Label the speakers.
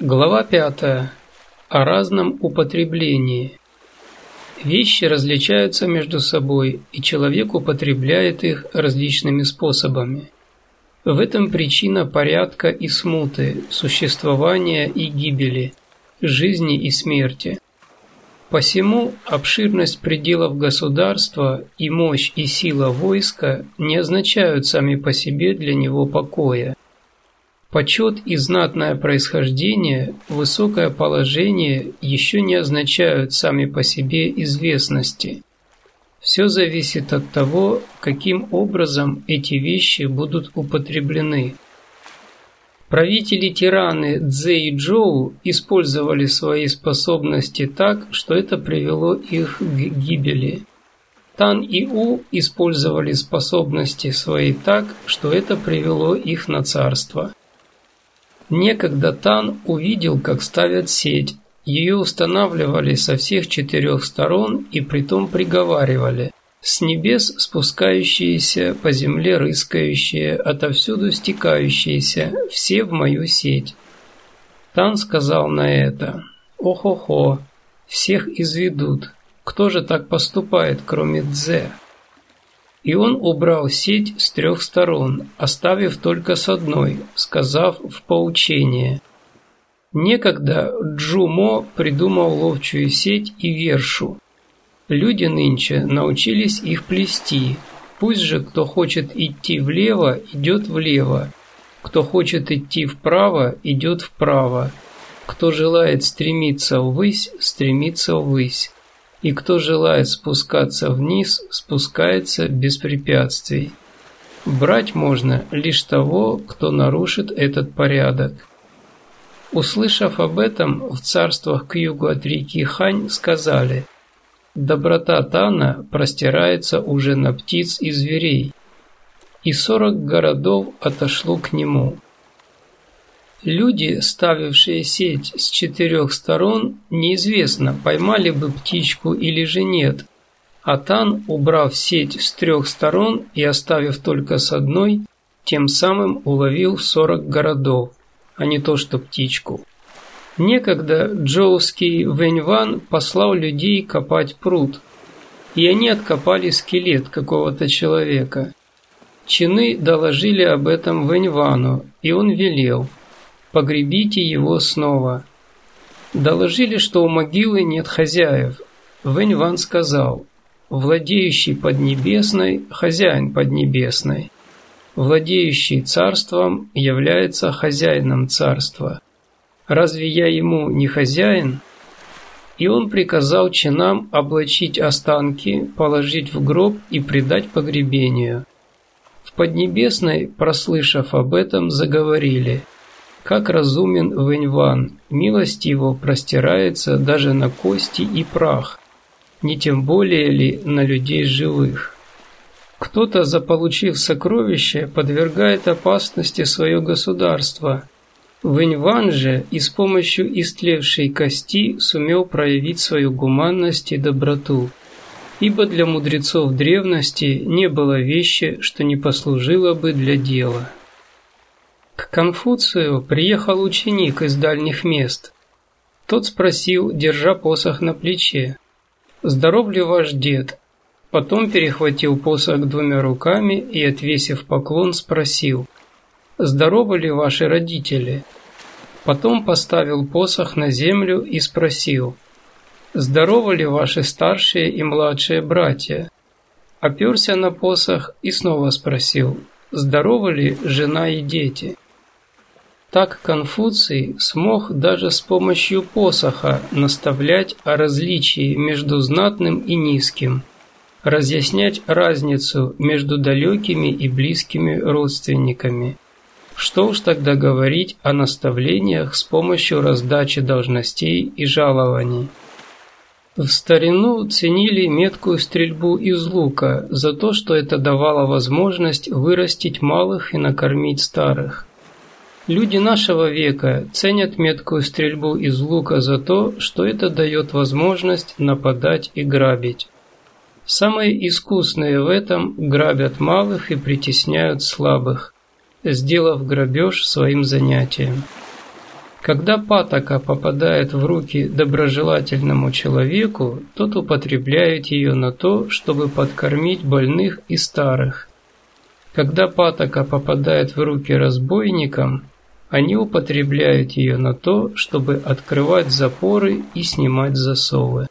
Speaker 1: Глава 5. О разном употреблении. Вещи различаются между собой, и человек употребляет их различными способами. В этом причина порядка и смуты, существования и гибели, жизни и смерти. Посему обширность пределов государства и мощь и сила войска не означают сами по себе для него покоя. Почет и знатное происхождение, высокое положение еще не означают сами по себе известности. Все зависит от того, каким образом эти вещи будут употреблены. Правители-тираны Цзэ и Джоу использовали свои способности так, что это привело их к гибели. Тан и У использовали способности свои так, что это привело их на царство. Некогда Тан увидел, как ставят сеть. Ее устанавливали со всех четырех сторон и притом приговаривали. С небес спускающиеся, по земле рыскающие, отовсюду стекающиеся, все в мою сеть. Тан сказал на это, «Ох-охо, всех изведут. Кто же так поступает, кроме Дзе?» И он убрал сеть с трех сторон, оставив только с одной, сказав в поучение. Некогда Джумо придумал ловчую сеть и вершу. Люди нынче научились их плести. Пусть же кто хочет идти влево, идет влево. Кто хочет идти вправо, идет вправо. Кто желает стремиться ввысь, стремится ввысь и кто желает спускаться вниз, спускается без препятствий. Брать можно лишь того, кто нарушит этот порядок. Услышав об этом, в царствах к югу от реки Хань сказали «Доброта Тана простирается уже на птиц и зверей, и сорок городов отошло к нему». Люди, ставившие сеть с четырех сторон, неизвестно, поймали бы птичку или же нет. Атан, убрав сеть с трех сторон и оставив только с одной, тем самым уловил сорок городов, а не то что птичку. Некогда джоуский Вэньван послал людей копать пруд, и они откопали скелет какого-то человека. Чины доложили об этом Вэньвану, и он велел – погребите его снова. Доложили, что у могилы нет хозяев. Вэнь Ван сказал, владеющий Поднебесной – хозяин Поднебесной. Владеющий царством является хозяином царства. Разве я ему не хозяин? И он приказал чинам облачить останки, положить в гроб и предать погребению. В Поднебесной, прослышав об этом, заговорили – как разумен Вэньван, милость его простирается даже на кости и прах, не тем более ли на людей живых. Кто-то, заполучив сокровище, подвергает опасности свое государство. Вэньван же и с помощью истлевшей кости сумел проявить свою гуманность и доброту. Ибо для мудрецов древности не было вещи, что не послужило бы для дела. К Конфуцию приехал ученик из дальних мест. Тот спросил, держа посох на плече, «Здоров ли ваш дед?» Потом перехватил посох двумя руками и, отвесив поклон, спросил, «Здоровы ли ваши родители?» Потом поставил посох на землю и спросил, «Здоровы ли ваши старшие и младшие братья?» Оперся на посох и снова спросил, «Здоровы ли жена и дети?» Так Конфуций смог даже с помощью посоха наставлять о различии между знатным и низким, разъяснять разницу между далекими и близкими родственниками. Что уж тогда говорить о наставлениях с помощью раздачи должностей и жалований. В старину ценили меткую стрельбу из лука за то, что это давало возможность вырастить малых и накормить старых. Люди нашего века ценят меткую стрельбу из лука за то, что это дает возможность нападать и грабить. Самые искусные в этом грабят малых и притесняют слабых, сделав грабеж своим занятием. Когда патока попадает в руки доброжелательному человеку, тот употребляет ее на то, чтобы подкормить больных и старых. Когда патока попадает в руки разбойникам, они употребляют ее на то, чтобы открывать запоры и снимать засовы.